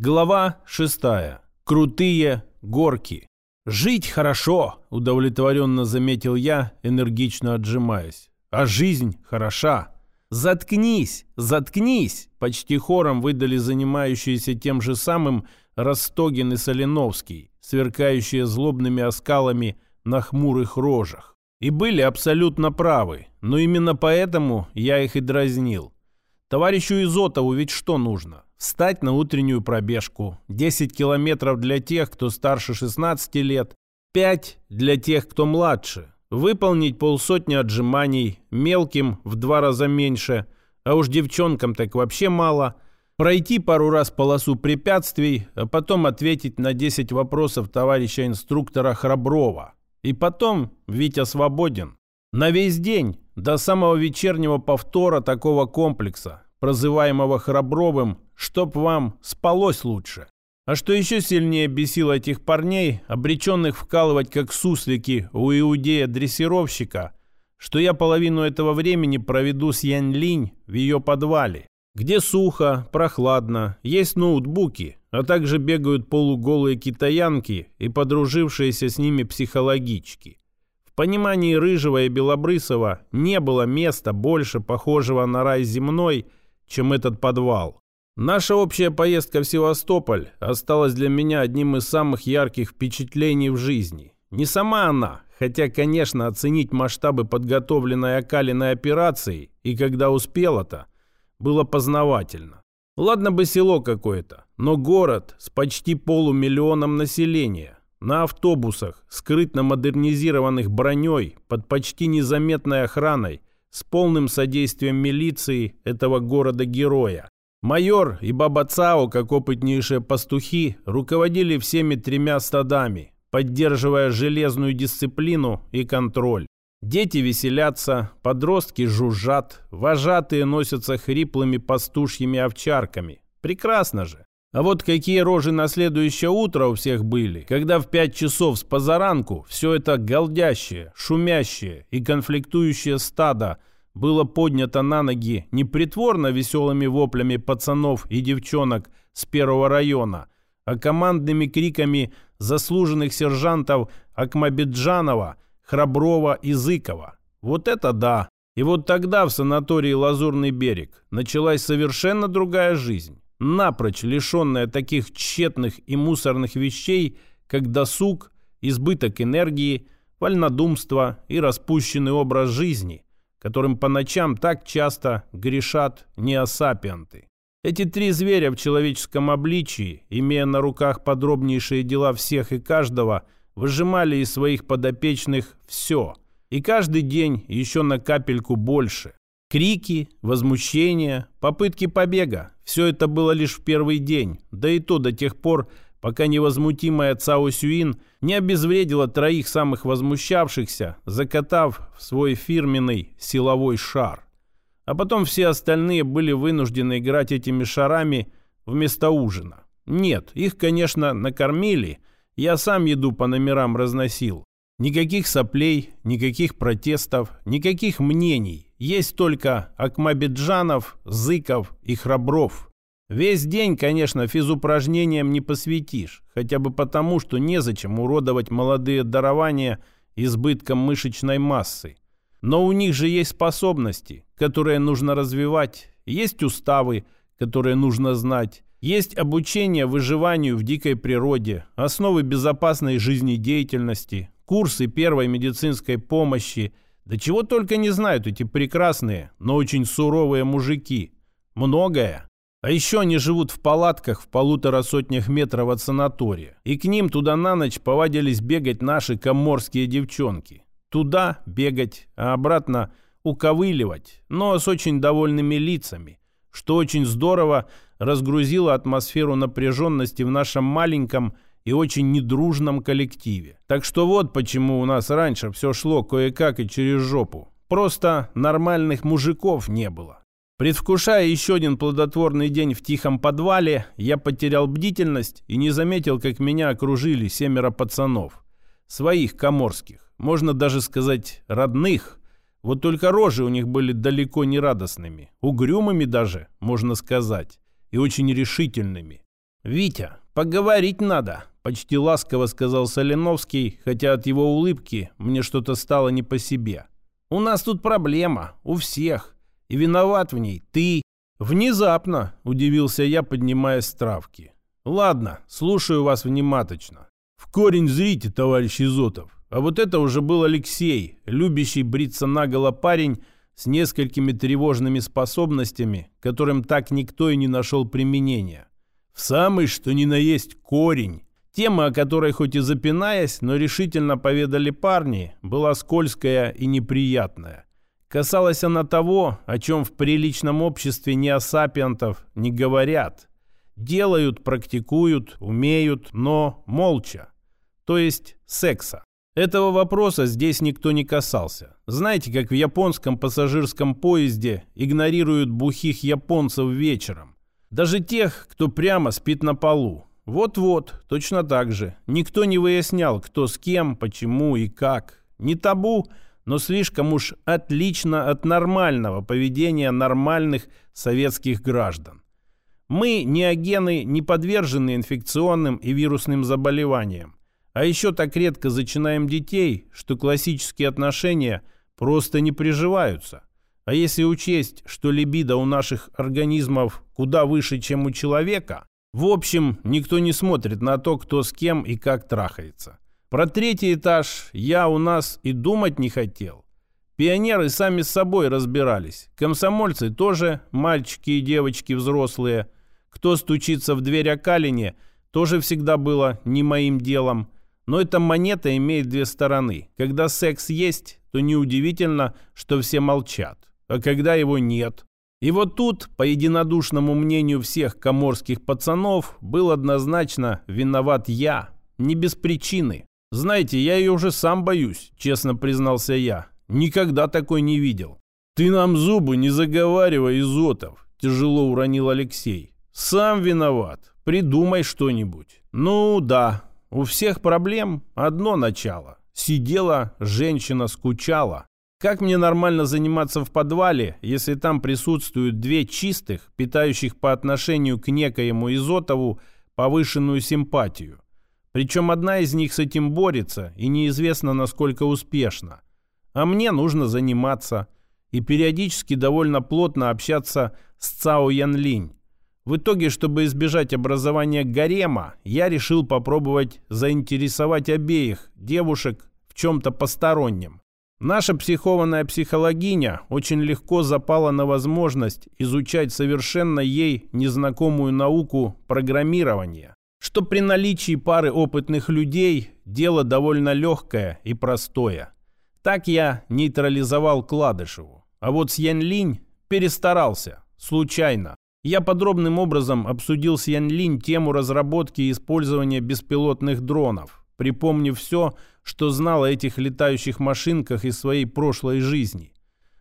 Глава шестая. Крутые горки. «Жить хорошо», — удовлетворенно заметил я, энергично отжимаясь. «А жизнь хороша». «Заткнись! Заткнись!» — почти хором выдали занимающиеся тем же самым Ростогин и Соленовский, сверкающие злобными оскалами на хмурых рожах. И были абсолютно правы, но именно поэтому я их и дразнил. Товарищу Изотову ведь что нужно? Встать на утреннюю пробежку. 10 километров для тех, кто старше 16 лет. 5 для тех, кто младше. Выполнить полсотни отжиманий. Мелким в два раза меньше. А уж девчонкам так вообще мало. Пройти пару раз полосу препятствий, а потом ответить на 10 вопросов товарища инструктора Храброва. И потом Витя свободен. На весь день, до самого вечернего повтора такого комплекса, прозываемого Храбровым, чтоб вам спалось лучше. А что еще сильнее бесило этих парней, обреченных вкалывать как суслики у иудея-дрессировщика, что я половину этого времени проведу с Янь Линь в ее подвале, где сухо, прохладно, есть ноутбуки, а также бегают полуголые китаянки и подружившиеся с ними психологички понимании Рыжего и Белобрысова не было места больше похожего на рай земной, чем этот подвал. Наша общая поездка в Севастополь осталась для меня одним из самых ярких впечатлений в жизни. Не сама она, хотя, конечно, оценить масштабы подготовленной окалиной операции и когда успела-то, было познавательно. Ладно бы село какое-то, но город с почти полумиллионом населения, на автобусах, скрытно модернизированных броней, под почти незаметной охраной, с полным содействием милиции этого города-героя. Майор и Баба Цао, как опытнейшие пастухи, руководили всеми тремя стадами, поддерживая железную дисциплину и контроль. Дети веселятся, подростки жужжат, вожатые носятся хриплыми пастушьими овчарками. Прекрасно же. А вот какие рожи на следующее утро у всех были, когда в пять часов с позаранку все это голдящее, шумящее и конфликтующее стадо было поднято на ноги не притворно веселыми воплями пацанов и девчонок с первого района, а командными криками заслуженных сержантов Акмабиджанова, Храброва и Зыкова. Вот это да! И вот тогда в санатории «Лазурный берег» началась совершенно другая жизнь напрочь лишенная таких тщетных и мусорных вещей, как досуг, избыток энергии, вольнодумство и распущенный образ жизни, которым по ночам так часто грешат неосапианты. Эти три зверя в человеческом обличии, имея на руках подробнейшие дела всех и каждого, выжимали из своих подопечных все, и каждый день еще на капельку больше. Крики, возмущения, попытки побега – все это было лишь в первый день, да и то до тех пор, пока невозмутимая Цао Сюин не обезвредила троих самых возмущавшихся, закатав в свой фирменный силовой шар. А потом все остальные были вынуждены играть этими шарами вместо ужина. Нет, их, конечно, накормили, я сам еду по номерам разносил. Никаких соплей, никаких протестов, никаких мнений. Есть только Акмабиджанов, Зыков и Храбров. Весь день, конечно, физупражнениям не посвятишь, хотя бы потому, что незачем уродовать молодые дарования избытком мышечной массы. Но у них же есть способности, которые нужно развивать, есть уставы, которые нужно знать, есть обучение выживанию в дикой природе, основы безопасной жизнедеятельности, курсы первой медицинской помощи – да чего только не знают эти прекрасные, но очень суровые мужики. Многое. А еще они живут в палатках в полутора сотнях метров от санатория. И к ним туда на ночь повадились бегать наши коморские девчонки. Туда бегать, а обратно уковыливать, но с очень довольными лицами, что очень здорово разгрузило атмосферу напряженности в нашем маленьком и очень недружном коллективе. Так что вот почему у нас раньше все шло кое-как и через жопу. Просто нормальных мужиков не было. Предвкушая еще один плодотворный день в тихом подвале, я потерял бдительность и не заметил, как меня окружили семеро пацанов. Своих коморских, можно даже сказать родных. Вот только рожи у них были далеко не радостными, угрюмыми даже, можно сказать, и очень решительными. «Витя, поговорить надо», — почти ласково сказал Соленовский, хотя от его улыбки мне что-то стало не по себе. «У нас тут проблема, у всех, и виноват в ней ты». «Внезапно», — удивился я, поднимаясь с травки. «Ладно, слушаю вас внимательно. В корень зрите, товарищ Изотов. А вот это уже был Алексей, любящий бриться наголо парень с несколькими тревожными способностями, которым так никто и не нашел применения. В самый что ни на есть корень. Тема, о которой хоть и запинаясь, но решительно поведали парни, была скользкая и неприятная. Касалась она того, о чем в приличном обществе неосапиантов не говорят. Делают, практикуют, умеют, но молча. То есть секса. Этого вопроса здесь никто не касался. Знаете, как в японском пассажирском поезде игнорируют бухих японцев вечером. Даже тех, кто прямо спит на полу. Вот-вот, точно так же. Никто не выяснял, кто с кем, почему и как. Не табу, но слишком уж отлично от нормального поведения нормальных советских граждан. Мы не агены, не подвержены инфекционным и вирусным заболеваниям. А еще так редко зачинаем детей, что классические отношения просто не приживаются. А если учесть, что либидо у наших организмов куда выше, чем у человека, в общем, никто не смотрит на то, кто с кем и как трахается. Про третий этаж я у нас и думать не хотел. Пионеры сами с собой разбирались. Комсомольцы тоже, мальчики и девочки взрослые. Кто стучится в дверь о Калине, тоже всегда было не моим делом. Но эта монета имеет две стороны. Когда секс есть, то неудивительно, что все молчат. А когда его нет? И вот тут, по единодушному мнению всех коморских пацанов, был однозначно виноват я. Не без причины. Знаете, я ее уже сам боюсь, честно признался я. Никогда такой не видел. Ты нам зубы не заговаривай, Изотов, тяжело уронил Алексей. Сам виноват. Придумай что-нибудь. Ну да, у всех проблем одно начало. Сидела женщина, скучала. Как мне нормально заниматься в подвале, если там присутствуют две чистых, питающих по отношению к некоему Изотову повышенную симпатию? Причем одна из них с этим борется, и неизвестно, насколько успешно. А мне нужно заниматься и периодически довольно плотно общаться с Цао Янлинь. В итоге, чтобы избежать образования гарема, я решил попробовать заинтересовать обеих девушек в чем-то постороннем. Наша психованная психологиня очень легко запала на возможность изучать совершенно ей незнакомую науку программирования, что при наличии пары опытных людей дело довольно легкое и простое. Так я нейтрализовал Кладышеву. А вот с Янь Линь перестарался, случайно. Я подробным образом обсудил с Ян Линь тему разработки и использования беспилотных дронов, припомнив все, что знал о этих летающих машинках из своей прошлой жизни.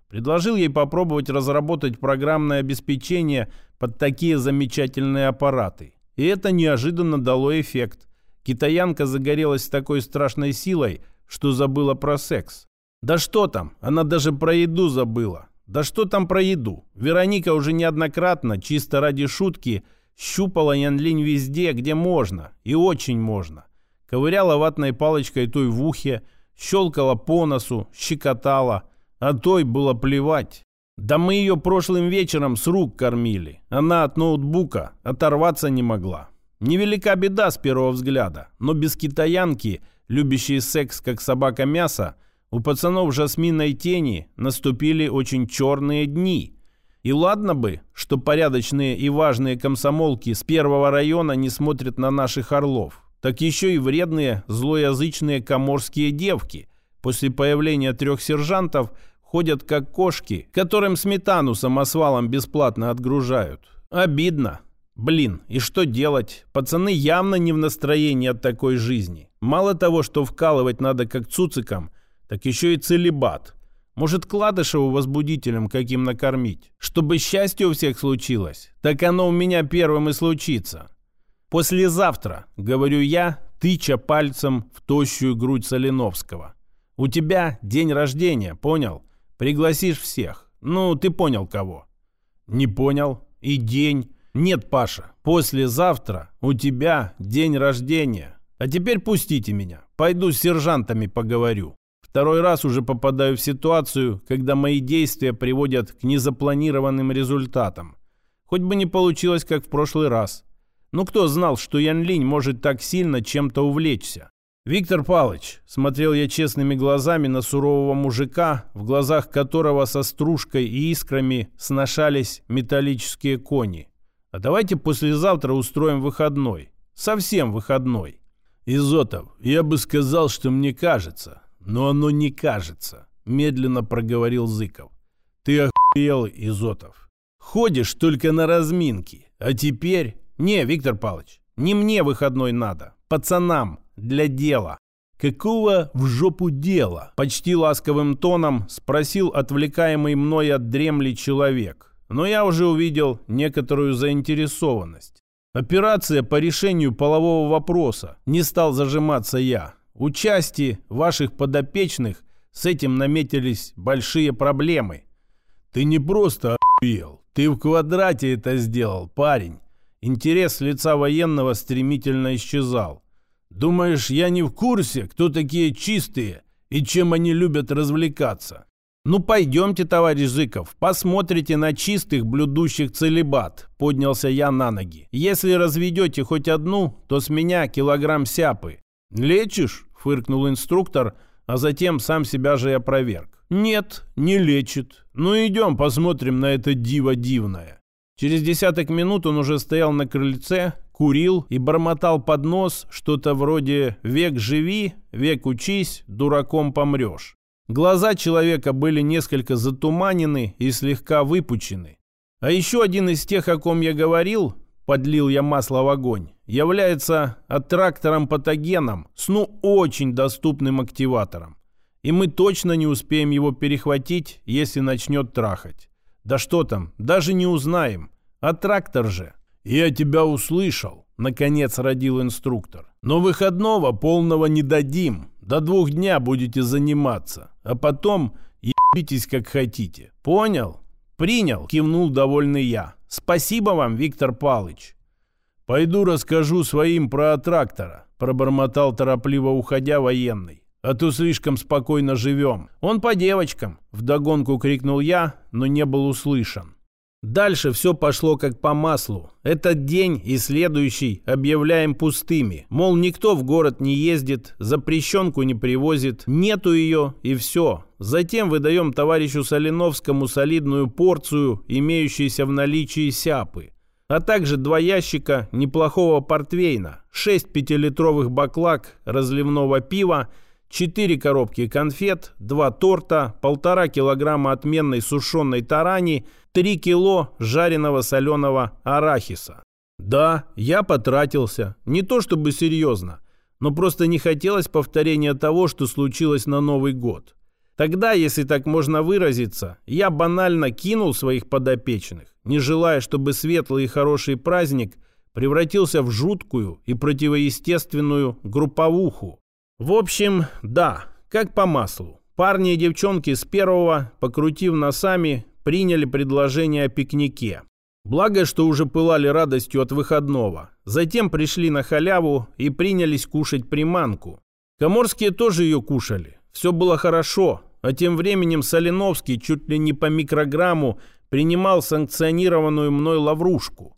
Предложил ей попробовать разработать программное обеспечение под такие замечательные аппараты. И это неожиданно дало эффект. Китаянка загорелась такой страшной силой, что забыла про секс. Да что там, она даже про еду забыла. Да что там про еду? Вероника уже неоднократно, чисто ради шутки, щупала Янлинь везде, где можно, и очень можно. Ковыряла ватной палочкой той в ухе, щелкала по носу, щекотала, а той было плевать. Да мы ее прошлым вечером с рук кормили. Она от ноутбука оторваться не могла. Невелика беда с первого взгляда, но без китаянки, любящей секс как собака мясо, у пацанов жасминной тени наступили очень черные дни. И ладно бы, что порядочные и важные комсомолки с первого района не смотрят на наших орлов, так еще и вредные, злоязычные коморские девки после появления трех сержантов ходят как кошки, которым сметану самосвалом бесплатно отгружают. Обидно. Блин, и что делать? Пацаны явно не в настроении от такой жизни. Мало того, что вкалывать надо как цуцикам, так еще и целебат. Может, Кладышеву возбудителем каким накормить? Чтобы счастье у всех случилось? Так оно у меня первым и случится. Послезавтра, говорю я, тыча пальцем в тощую грудь Соленовского. У тебя день рождения, понял? Пригласишь всех. Ну, ты понял кого. Не понял. И день. Нет, Паша, послезавтра у тебя день рождения. А теперь пустите меня. Пойду с сержантами поговорю. Второй раз уже попадаю в ситуацию, когда мои действия приводят к незапланированным результатам. Хоть бы не получилось, как в прошлый раз. Ну кто знал, что Ян Линь может так сильно чем-то увлечься? «Виктор Палыч», — смотрел я честными глазами на сурового мужика, в глазах которого со стружкой и искрами сношались металлические кони. «А давайте послезавтра устроим выходной. Совсем выходной». «Изотов, я бы сказал, что мне кажется, но оно не кажется», — медленно проговорил Зыков. «Ты охуел, Изотов. Ходишь только на разминки, а теперь...» «Не, Виктор Палыч, не мне выходной надо, пацанам, для дела». «Какого в жопу дела?» Почти ласковым тоном спросил отвлекаемый мной от дремли человек. Но я уже увидел некоторую заинтересованность. «Операция по решению полового вопроса. Не стал зажиматься я. Участие ваших подопечных с этим наметились большие проблемы». «Ты не просто охуел. Ты в квадрате это сделал, парень». Интерес лица военного стремительно исчезал. Думаешь, я не в курсе, кто такие чистые и чем они любят развлекаться? Ну, пойдемте, товарищ Зыков, посмотрите на чистых, блюдущих целебат. Поднялся я на ноги. Если разведете хоть одну, то с меня килограмм сяпы. Лечишь? Фыркнул инструктор, а затем сам себя же и опроверг. Нет, не лечит. Ну, идем посмотрим на это диво дивное. Через десяток минут он уже стоял на крыльце, курил и бормотал под нос что-то вроде «век живи, век учись, дураком помрешь». Глаза человека были несколько затуманены и слегка выпучены. А еще один из тех, о ком я говорил, подлил я масло в огонь, является аттрактором-патогеном с ну очень доступным активатором. И мы точно не успеем его перехватить, если начнет трахать. Да что там, даже не узнаем. А трактор же «Я тебя услышал», — наконец родил инструктор. «Но выходного полного не дадим. До двух дня будете заниматься. А потом ебитесь как хотите. Понял?» «Принял», — кивнул довольный я. «Спасибо вам, Виктор Палыч». «Пойду расскажу своим про трактора», — пробормотал торопливо уходя военный. «А то слишком спокойно живем». «Он по девочкам», — вдогонку крикнул я, но не был услышан. Дальше все пошло как по маслу. Этот день и следующий объявляем пустыми. Мол, никто в город не ездит, запрещенку не привозит, нету ее и все. Затем выдаем товарищу Соленовскому солидную порцию, имеющуюся в наличии сяпы. А также два ящика неплохого портвейна, шесть пятилитровых баклак разливного пива, четыре коробки конфет, два торта, полтора килограмма отменной сушеной тарани, 3 кило жареного соленого арахиса. Да, я потратился. Не то чтобы серьезно, но просто не хотелось повторения того, что случилось на Новый год. Тогда, если так можно выразиться, я банально кинул своих подопечных, не желая, чтобы светлый и хороший праздник превратился в жуткую и противоестественную групповуху. В общем, да, как по маслу. Парни и девчонки с первого, покрутив носами, приняли предложение о пикнике. Благо, что уже пылали радостью от выходного. Затем пришли на халяву и принялись кушать приманку. Коморские тоже ее кушали. Все было хорошо, а тем временем Соленовский чуть ли не по микрограмму принимал санкционированную мной лаврушку.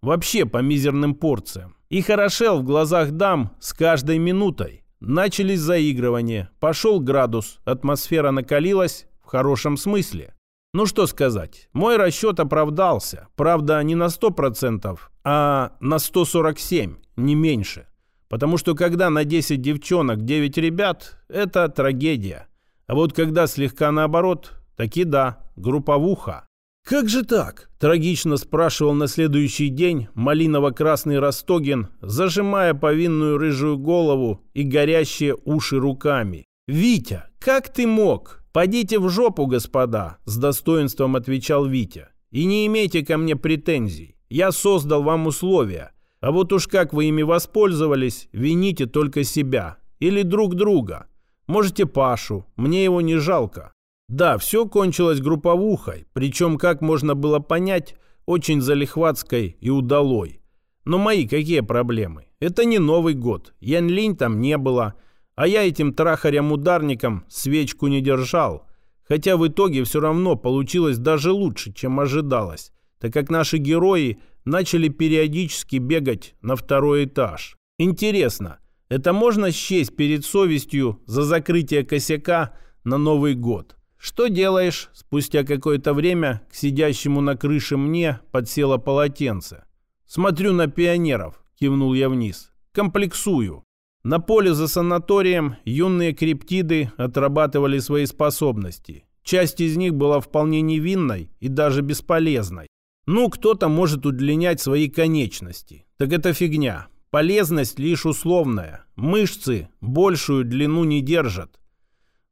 Вообще по мизерным порциям. И хорошел в глазах дам с каждой минутой. Начались заигрывания, пошел градус, атмосфера накалилась в хорошем смысле. Ну что сказать, мой расчет оправдался. Правда, не на 100%, а на 147, не меньше. Потому что когда на 10 девчонок 9 ребят, это трагедия. А вот когда слегка наоборот, таки да, групповуха. «Как же так?» – трагично спрашивал на следующий день малиново-красный Ростогин, зажимая повинную рыжую голову и горящие уши руками. «Витя, как ты мог?» «Подите в жопу, господа», — с достоинством отвечал Витя. «И не имейте ко мне претензий. Я создал вам условия. А вот уж как вы ими воспользовались, вините только себя. Или друг друга. Можете Пашу, мне его не жалко». Да, все кончилось групповухой, причем, как можно было понять, очень залихватской и удалой. Но мои какие проблемы? Это не Новый год, Янь-Линь там не было, а я этим трахарям-ударникам свечку не держал. Хотя в итоге все равно получилось даже лучше, чем ожидалось, так как наши герои начали периодически бегать на второй этаж. Интересно, это можно счесть перед совестью за закрытие косяка на Новый год? «Что делаешь?» Спустя какое-то время к сидящему на крыше мне подсело полотенце. «Смотрю на пионеров», — кивнул я вниз. «Комплексую». На поле за санаторием юные криптиды отрабатывали свои способности. Часть из них была вполне невинной и даже бесполезной. Ну, кто-то может удлинять свои конечности. Так это фигня. Полезность лишь условная. Мышцы большую длину не держат.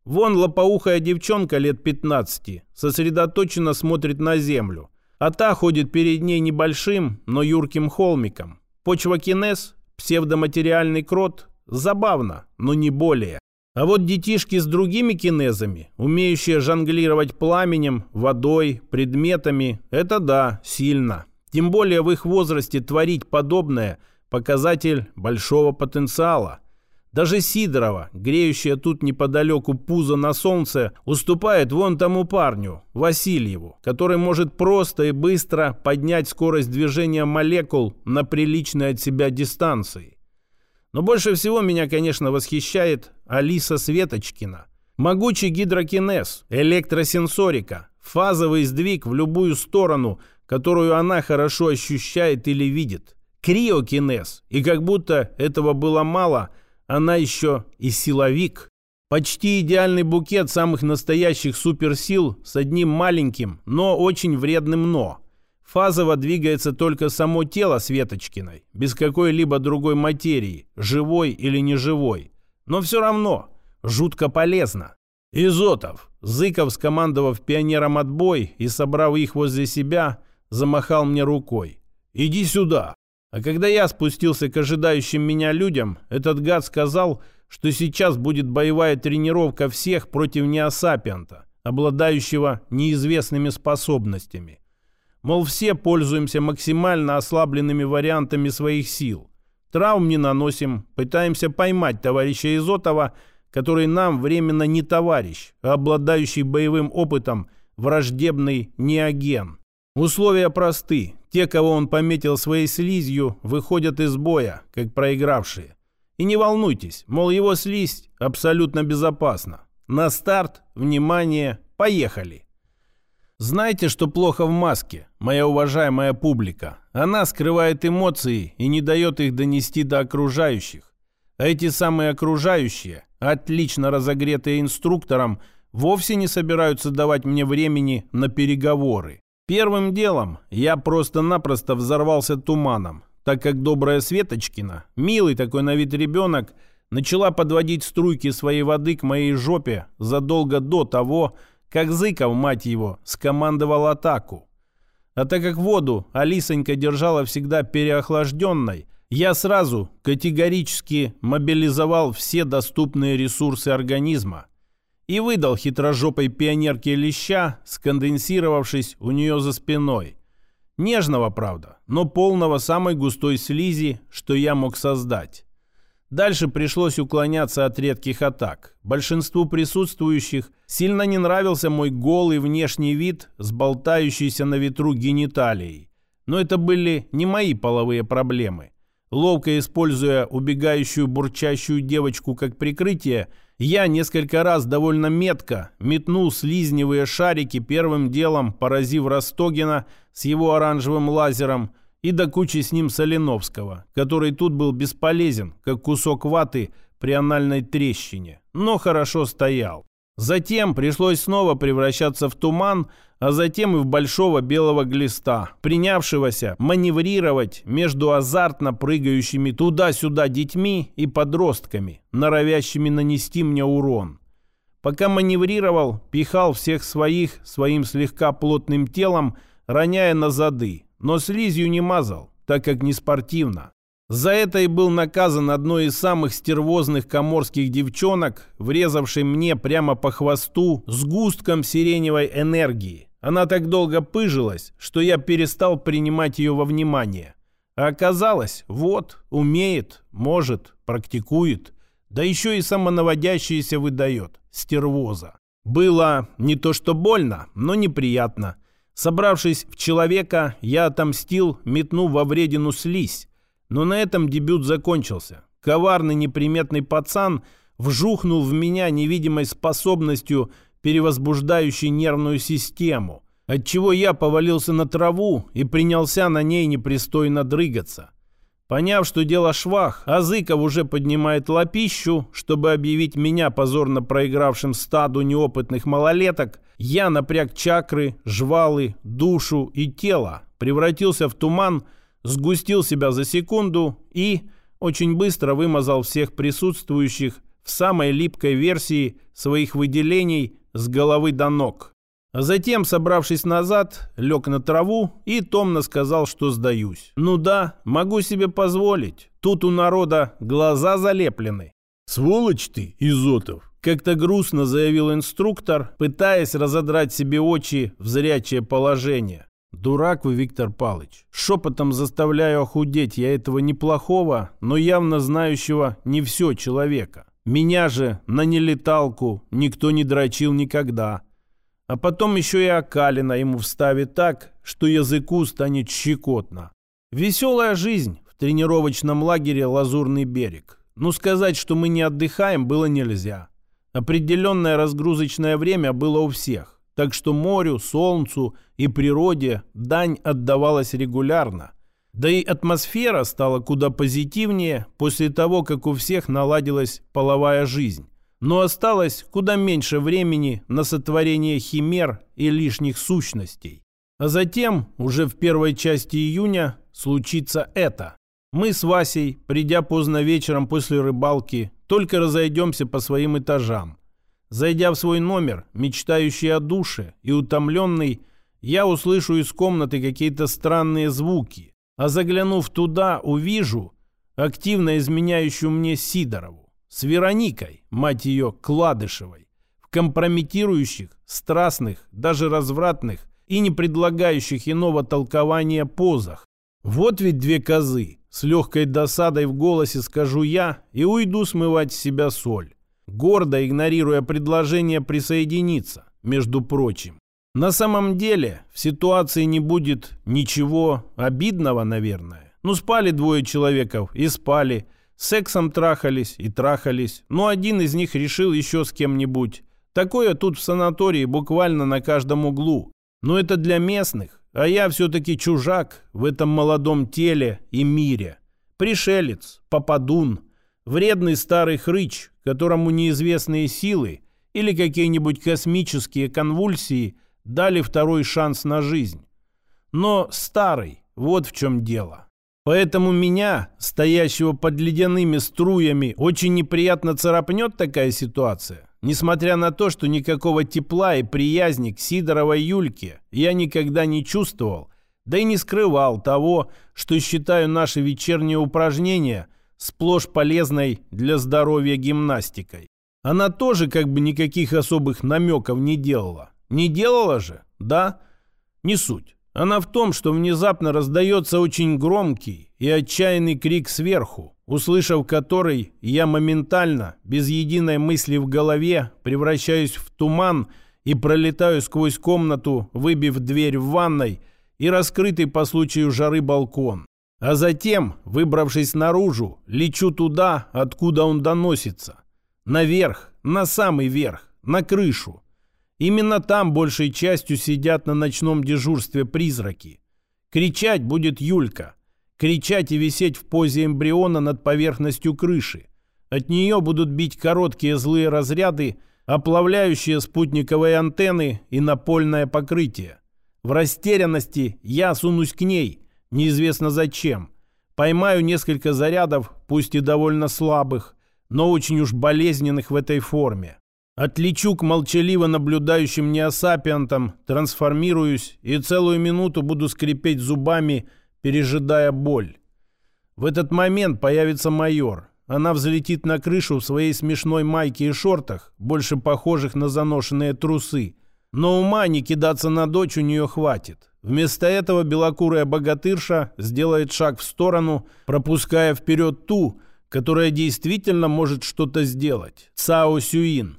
Вон лопоухая девчонка лет 15 сосредоточенно смотрит на землю, а та ходит перед ней небольшим, но юрким холмиком. Почвокинез, псевдоматериальный крот – забавно, но не более. А вот детишки с другими кинезами, умеющие жонглировать пламенем, водой, предметами – это да, сильно. Тем более в их возрасте творить подобное – показатель большого потенциала – даже Сидорова, греющая тут неподалеку пузо на солнце, уступает вон тому парню, Васильеву, который может просто и быстро поднять скорость движения молекул на приличной от себя дистанции. Но больше всего меня, конечно, восхищает Алиса Светочкина. Могучий гидрокинез, электросенсорика, фазовый сдвиг в любую сторону, которую она хорошо ощущает или видит. Криокинез, и как будто этого было мало – она еще и силовик. Почти идеальный букет самых настоящих суперсил с одним маленьким, но очень вредным «но». Фазово двигается только само тело Светочкиной, без какой-либо другой материи, живой или неживой. Но все равно жутко полезно. Изотов, Зыков, скомандовав пионерам отбой и собрав их возле себя, замахал мне рукой. «Иди сюда!» А когда я спустился к ожидающим меня людям, этот гад сказал, что сейчас будет боевая тренировка всех против неосапианта, обладающего неизвестными способностями. Мол, все пользуемся максимально ослабленными вариантами своих сил. Травм не наносим, пытаемся поймать товарища Изотова, который нам временно не товарищ, а обладающий боевым опытом враждебный неоген. Условия просты. Те, кого он пометил своей слизью, выходят из боя, как проигравшие. И не волнуйтесь, мол, его слизь абсолютно безопасна. На старт, внимание, поехали. Знаете, что плохо в маске, моя уважаемая публика? Она скрывает эмоции и не дает их донести до окружающих. А эти самые окружающие, отлично разогретые инструктором, вовсе не собираются давать мне времени на переговоры. Первым делом я просто-напросто взорвался туманом, так как добрая Светочкина, милый такой на вид ребенок, начала подводить струйки своей воды к моей жопе задолго до того, как Зыков, мать его, скомандовал атаку. А так как воду Алисонька держала всегда переохлажденной, я сразу категорически мобилизовал все доступные ресурсы организма и выдал хитрожопой пионерке леща, сконденсировавшись у нее за спиной. Нежного, правда, но полного самой густой слизи, что я мог создать. Дальше пришлось уклоняться от редких атак. Большинству присутствующих сильно не нравился мой голый внешний вид с болтающейся на ветру гениталией. Но это были не мои половые проблемы. Ловко используя убегающую бурчащую девочку как прикрытие, я несколько раз довольно метко метнул слизневые шарики первым делом, поразив Ростогина с его оранжевым лазером и до кучи с ним Соленовского, который тут был бесполезен, как кусок ваты при анальной трещине, но хорошо стоял. Затем пришлось снова превращаться в туман, а затем и в большого белого глиста, принявшегося маневрировать между азартно прыгающими туда-сюда детьми и подростками, норовящими нанести мне урон. Пока маневрировал, пихал всех своих своим слегка плотным телом, роняя на зады, но слизью не мазал, так как не спортивно. За это и был наказан одной из самых стервозных коморских девчонок, врезавшей мне прямо по хвосту с густком сиреневой энергии. Она так долго пыжилась, что я перестал принимать ее во внимание. А оказалось, вот, умеет, может, практикует, да еще и самонаводящееся выдает, стервоза. Было не то что больно, но неприятно. Собравшись в человека, я отомстил, метнув во вредину слизь. Но на этом дебют закончился. Коварный неприметный пацан вжухнул в меня невидимой способностью, перевозбуждающей нервную систему, отчего я повалился на траву и принялся на ней непристойно дрыгаться. Поняв, что дело швах, Азыков уже поднимает лапищу, чтобы объявить меня позорно проигравшим стаду неопытных малолеток, я напряг чакры, жвалы, душу и тело, превратился в туман, сгустил себя за секунду и очень быстро вымазал всех присутствующих в самой липкой версии своих выделений с головы до ног. А затем, собравшись назад, лег на траву и томно сказал, что сдаюсь. Ну да, могу себе позволить. Тут у народа глаза залеплены. «Сволочь ты, Изотов!» Как-то грустно заявил инструктор, пытаясь разодрать себе очи в зрячее положение. «Дурак вы, Виктор Палыч. Шепотом заставляю охудеть я этого неплохого, но явно знающего не все человека. Меня же на нелеталку никто не дрочил никогда. А потом еще и окалина ему вставит так, что языку станет щекотно. Веселая жизнь в тренировочном лагере «Лазурный берег». Ну, сказать, что мы не отдыхаем, было нельзя. Определенное разгрузочное время было у всех. Так что морю, солнцу и природе дань отдавалась регулярно. Да и атмосфера стала куда позитивнее после того, как у всех наладилась половая жизнь но осталось куда меньше времени на сотворение химер и лишних сущностей. А затем, уже в первой части июня, случится это. Мы с Васей, придя поздно вечером после рыбалки, только разойдемся по своим этажам. Зайдя в свой номер, мечтающий о душе и утомленный, я услышу из комнаты какие-то странные звуки, а заглянув туда, увижу активно изменяющую мне Сидорову с Вероникой, мать ее, Кладышевой, в компрометирующих, страстных, даже развратных и не предлагающих иного толкования позах. Вот ведь две козы, с легкой досадой в голосе скажу я и уйду смывать с себя соль, гордо игнорируя предложение присоединиться, между прочим. На самом деле в ситуации не будет ничего обидного, наверное. Ну, спали двое человеков и спали – Сексом трахались и трахались, но один из них решил еще с кем-нибудь. Такое тут в санатории буквально на каждом углу. Но это для местных, а я все-таки чужак в этом молодом теле и мире. Пришелец, попадун, вредный старый хрыч, которому неизвестные силы или какие-нибудь космические конвульсии дали второй шанс на жизнь. Но старый, вот в чем дело. Поэтому меня, стоящего под ледяными струями, очень неприятно царапнет такая ситуация. Несмотря на то, что никакого тепла и приязни к Сидоровой Юльке я никогда не чувствовал, да и не скрывал того, что считаю наши вечерние упражнения сплошь полезной для здоровья гимнастикой. Она тоже как бы никаких особых намеков не делала. Не делала же, да? Не суть. Она в том, что внезапно раздается очень громкий и отчаянный крик сверху, услышав который, я моментально, без единой мысли в голове, превращаюсь в туман и пролетаю сквозь комнату, выбив дверь в ванной и раскрытый по случаю жары балкон. А затем, выбравшись наружу, лечу туда, откуда он доносится. Наверх, на самый верх, на крышу. Именно там большей частью сидят на ночном дежурстве призраки. Кричать будет Юлька. Кричать и висеть в позе эмбриона над поверхностью крыши. От нее будут бить короткие злые разряды, оплавляющие спутниковые антенны и напольное покрытие. В растерянности я сунусь к ней, неизвестно зачем. Поймаю несколько зарядов, пусть и довольно слабых, но очень уж болезненных в этой форме. Отлечу к молчаливо наблюдающим неосапиантам, трансформируюсь и целую минуту буду скрипеть зубами, пережидая боль. В этот момент появится майор. Она взлетит на крышу в своей смешной майке и шортах, больше похожих на заношенные трусы. Но ума не кидаться на дочь у нее хватит. Вместо этого белокурая богатырша сделает шаг в сторону, пропуская вперед ту, которая действительно может что-то сделать. Цао Сюин.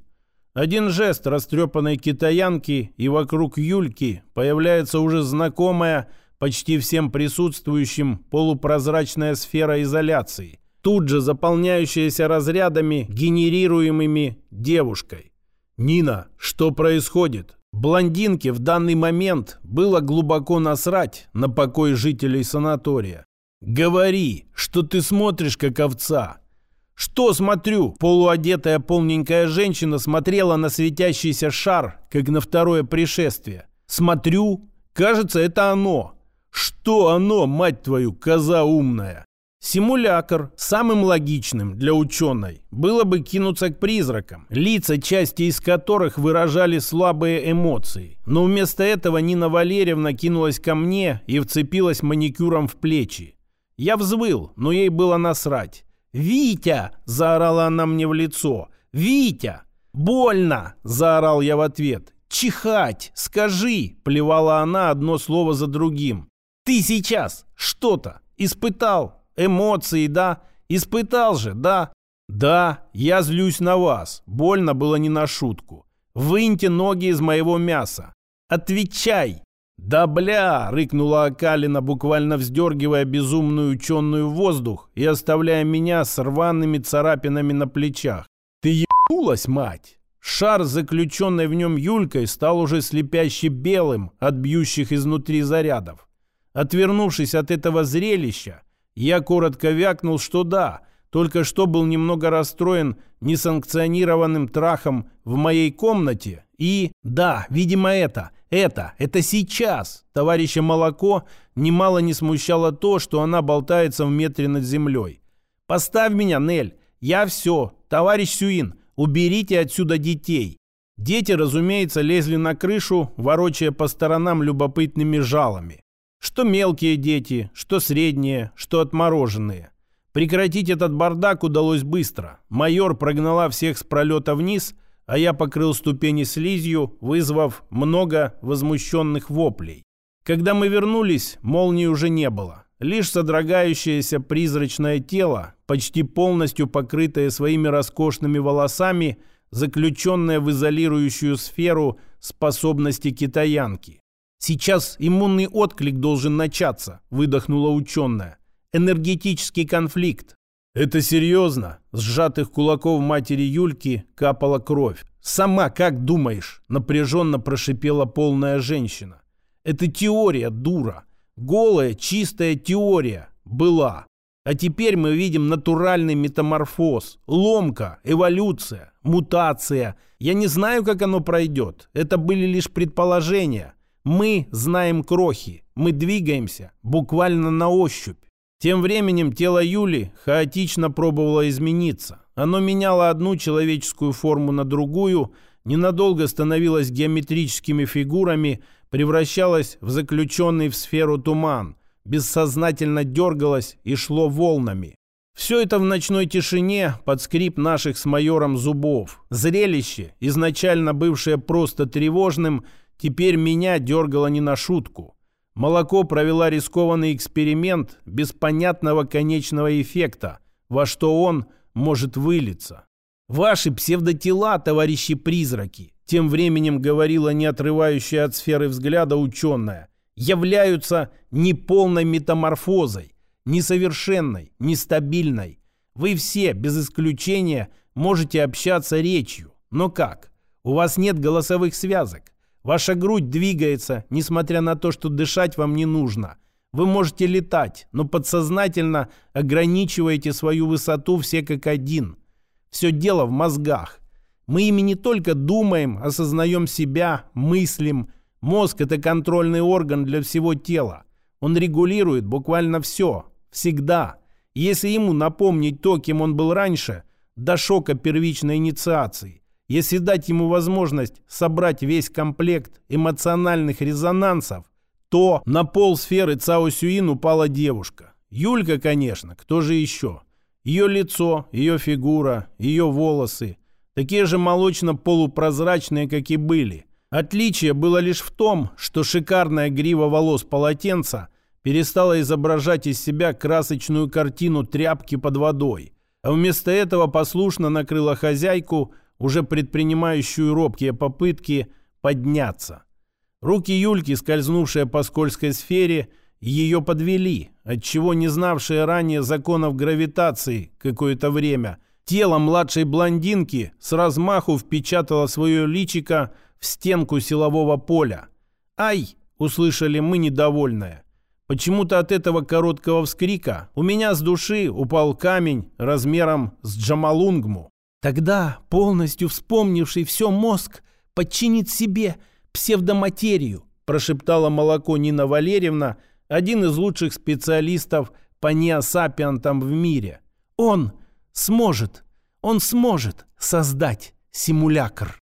Один жест растрепанной китаянки, и вокруг Юльки появляется уже знакомая почти всем присутствующим полупрозрачная сфера изоляции, тут же заполняющаяся разрядами, генерируемыми девушкой. «Нина, что происходит?» Блондинке в данный момент было глубоко насрать на покой жителей санатория. «Говори, что ты смотришь, как овца!» «Что смотрю?» Полуодетая полненькая женщина смотрела на светящийся шар, как на второе пришествие. «Смотрю? Кажется, это оно!» «Что оно, мать твою, коза умная?» Симулятор, самым логичным для ученой, было бы кинуться к призракам, лица части из которых выражали слабые эмоции. Но вместо этого Нина Валерьевна кинулась ко мне и вцепилась маникюром в плечи. Я взвыл, но ей было насрать. «Витя!» – заорала она мне в лицо. «Витя!» «Больно!» – заорал я в ответ. «Чихать! Скажи!» – плевала она одно слово за другим. «Ты сейчас что-то испытал!» Эмоции, да? Испытал же, да? Да, я злюсь на вас. Больно было не на шутку. Выньте ноги из моего мяса. Отвечай. «Да бля!» — рыкнула Акалина, буквально вздергивая безумную ученую в воздух и оставляя меня с рваными царапинами на плечах. «Ты ебнулась, мать!» Шар, заключенный в нем Юлькой, стал уже слепяще белым от бьющих изнутри зарядов. Отвернувшись от этого зрелища, я коротко вякнул, что да, только что был немного расстроен несанкционированным трахом в моей комнате. И да, видимо это, это, это сейчас. Товарища Молоко немало не смущало то, что она болтается в метре над землей. «Поставь меня, Нель, я все. Товарищ Сюин, уберите отсюда детей». Дети, разумеется, лезли на крышу, ворочая по сторонам любопытными жалами. Что мелкие дети, что средние, что отмороженные. Прекратить этот бардак удалось быстро. Майор прогнала всех с пролета вниз, а я покрыл ступени слизью, вызвав много возмущенных воплей. Когда мы вернулись, молнии уже не было. Лишь содрогающееся призрачное тело, почти полностью покрытое своими роскошными волосами, заключенное в изолирующую сферу способности китаянки. «Сейчас иммунный отклик должен начаться», – выдохнула ученая. «Энергетический конфликт». «Это серьезно?» С сжатых кулаков матери Юльки капала кровь. «Сама как думаешь?» – напряженно прошипела полная женщина. «Это теория, дура. Голая, чистая теория. Была. А теперь мы видим натуральный метаморфоз, ломка, эволюция, мутация. Я не знаю, как оно пройдет. Это были лишь предположения. Мы знаем крохи, мы двигаемся буквально на ощупь. Тем временем тело Юли хаотично пробовало измениться. Оно меняло одну человеческую форму на другую, ненадолго становилось геометрическими фигурами, превращалось в заключенный в сферу туман, бессознательно дергалось и шло волнами. Все это в ночной тишине под скрип наших с майором зубов. Зрелище, изначально бывшее просто тревожным, Теперь меня дергало не на шутку. Молоко провела рискованный эксперимент без понятного конечного эффекта, во что он может вылиться. «Ваши псевдотела, товарищи-призраки», тем временем говорила не отрывающая от сферы взгляда ученая, являются неполной метаморфозой, несовершенной, нестабильной. Вы все, без исключения, можете общаться речью. Но как? У вас нет голосовых связок. Ваша грудь двигается, несмотря на то, что дышать вам не нужно. Вы можете летать, но подсознательно ограничиваете свою высоту все как один. Все дело в мозгах. Мы ими не только думаем, осознаем себя, мыслим. Мозг – это контрольный орган для всего тела. Он регулирует буквально все. Всегда. Если ему напомнить то, кем он был раньше, до шока первичной инициации, если дать ему возможность собрать весь комплект эмоциональных резонансов, то на пол сферы Цао Сюин упала девушка. Юлька, конечно, кто же еще? Ее лицо, ее фигура, ее волосы, такие же молочно-полупрозрачные, как и были, Отличие было лишь в том, что шикарная грива волос полотенца перестала изображать из себя красочную картину тряпки под водой, а вместо этого послушно накрыла хозяйку, уже предпринимающую робкие попытки подняться. Руки Юльки, скользнувшие по скользкой сфере, ее подвели, отчего не знавшие ранее законов гравитации какое-то время, тело младшей блондинки с размаху впечатало свое личико в стенку силового поля. «Ай!» — услышали мы недовольное. Почему-то от этого короткого вскрика у меня с души упал камень размером с Джамалунгму. Тогда, полностью вспомнивший все мозг, подчинит себе псевдоматерию, прошептала молоко Нина Валерьевна, один из лучших специалистов по неосапиантам в мире. Он сможет, он сможет создать симулякр.